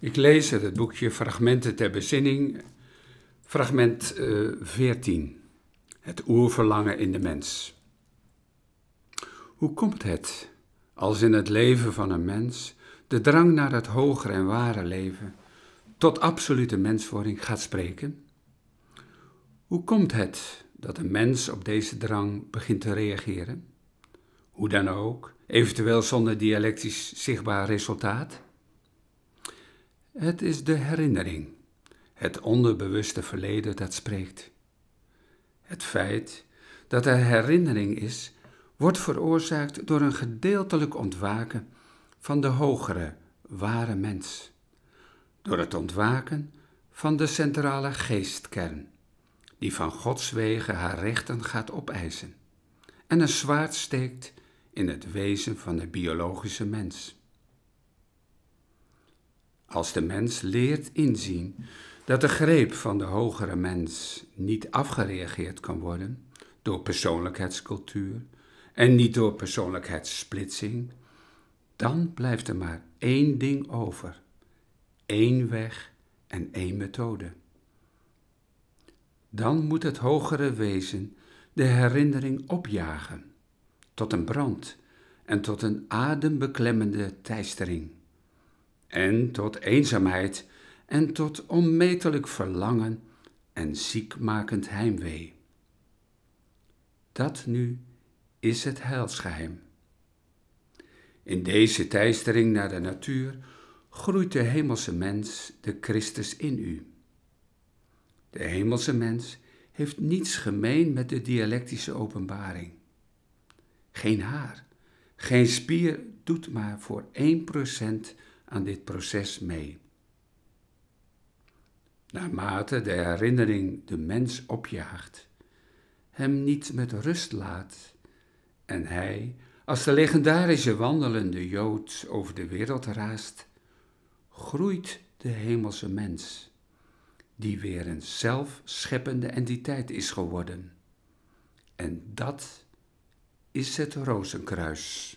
Ik lees het boekje Fragmenten ter bezinning, fragment uh, eh, 14. Het oerverlangen in de mens. Hoe komt het, als in het leven van een mens de drang naar het hogere en ware leven tot absolute menswording gaat spreken? Hoe komt het dat een mens op deze drang begint te reageren? Hoe dan ook, eventueel zonder dialectisch zichtbaar resultaat? Het is de herinnering, het onderbewuste verleden dat spreekt. Het feit dat er herinnering is, wordt veroorzaakt door een gedeeltelijk ontwaken van de hogere, ware mens. Door het ontwaken van de centrale geestkern, die van Gods wegen haar rechten gaat opeisen en een zwaard steekt in het wezen van de biologische mens. Als de mens leert inzien dat de greep van de hogere mens niet afgereageerd kan worden door persoonlijkheidscultuur en niet door persoonlijkheidssplitsing, dan blijft er maar één ding over: één weg en één methode. Dan moet het hogere wezen de herinnering opjagen tot een brand en tot een adembeklemmende teistering en tot eenzaamheid en tot onmetelijk verlangen en ziekmakend heimwee. Dat nu is het heilsgeheim. In deze teistering naar de natuur groeit de hemelse mens, de Christus in u. De hemelse mens heeft niets gemeen met de dialectische openbaring. Geen haar, geen spier doet maar voor 1% aan dit proces mee. Naarmate de herinnering de mens opjaagt, hem niet met rust laat en hij, als de legendarische wandelende Jood over de wereld raast, groeit de hemelse mens, die weer een zelfscheppende entiteit is geworden. En dat is het rozenkruis.